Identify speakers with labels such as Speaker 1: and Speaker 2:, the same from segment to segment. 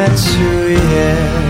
Speaker 1: met you, yeah.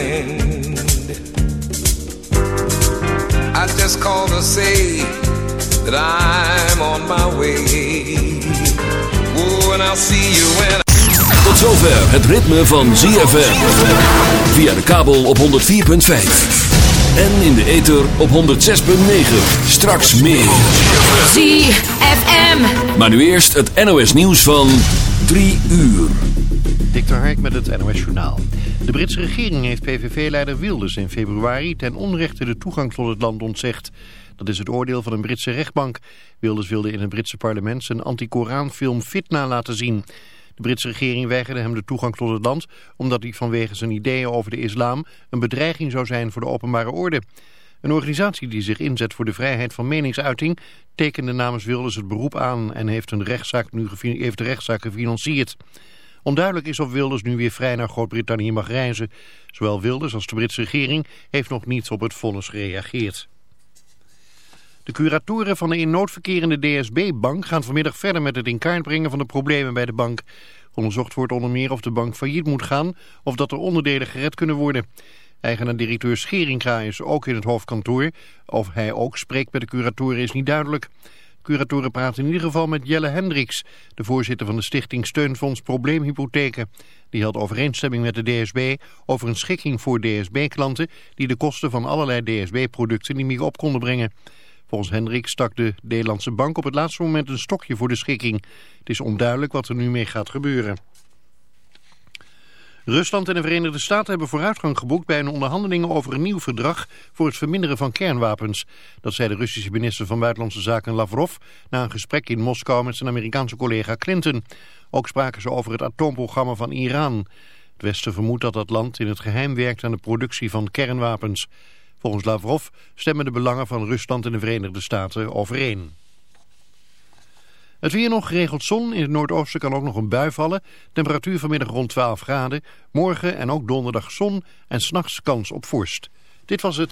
Speaker 2: call to say that I'm on my way. Oh, and see you when
Speaker 3: Tot zover het ritme van ZFM. Via de kabel op 104.5. En in de ether op 106.9. Straks meer.
Speaker 4: ZFM.
Speaker 3: Maar nu eerst het NOS nieuws van 3 uur.
Speaker 5: Dikter Hark met het NOS journaal. De Britse regering heeft PVV-leider Wilders in februari ten onrechte de toegang tot het land ontzegd. Dat is het oordeel van een Britse rechtbank. Wilders wilde in het Britse parlement zijn anti-Koranfilm Fitna laten zien. De Britse regering weigerde hem de toegang tot het land omdat hij vanwege zijn ideeën over de islam een bedreiging zou zijn voor de openbare orde. Een organisatie die zich inzet voor de vrijheid van meningsuiting tekende namens Wilders het beroep aan en heeft, een rechtszaak nu heeft de rechtszaak gefinancierd. Onduidelijk is of Wilders nu weer vrij naar Groot-Brittannië mag reizen. Zowel Wilders als de Britse regering heeft nog niet op het vonnis gereageerd. De curatoren van de in nood verkerende DSB-bank gaan vanmiddag verder met het in kaart brengen van de problemen bij de bank. Onderzocht wordt onder meer of de bank failliet moet gaan of dat er onderdelen gered kunnen worden. Eigenaar-directeur Scheringa is ook in het hoofdkantoor. Of hij ook spreekt met de curatoren is niet duidelijk. Curatoren praten in ieder geval met Jelle Hendricks, de voorzitter van de stichting Steunfonds Probleemhypotheken. Die had overeenstemming met de DSB over een schikking voor DSB-klanten die de kosten van allerlei DSB-producten niet meer op konden brengen. Volgens Hendricks stak de Nederlandse bank op het laatste moment een stokje voor de schikking. Het is onduidelijk wat er nu mee gaat gebeuren. Rusland en de Verenigde Staten hebben vooruitgang geboekt bij een onderhandelingen over een nieuw verdrag voor het verminderen van kernwapens. Dat zei de Russische minister van Buitenlandse Zaken Lavrov na een gesprek in Moskou met zijn Amerikaanse collega Clinton. Ook spraken ze over het atoomprogramma van Iran. Het Westen vermoedt dat dat land in het geheim werkt aan de productie van kernwapens. Volgens Lavrov stemmen de belangen van Rusland en de Verenigde Staten overeen. Het weer nog geregeld zon. In het noordoosten kan ook nog een bui vallen. Temperatuur vanmiddag rond 12 graden. Morgen en ook donderdag zon en s'nachts kans op vorst. Dit was het.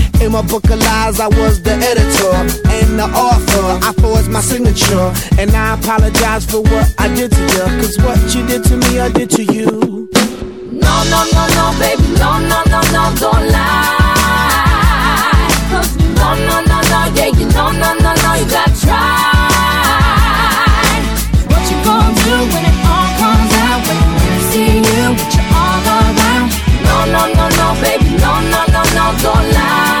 Speaker 6: In my book of lies, I was the editor and the author. I forged my signature. And I apologize for what I did to you. Cause what you did to me, I did to you.
Speaker 4: No, no, no, no, baby, no, no, no, no, don't lie. No, no, no, no, yeah, you no, no, no, no, you gotta try.
Speaker 7: What you gonna do when it all comes out? When you see you, but you're all around.
Speaker 4: No, no, no, no, baby, no, no, no, no, don't lie.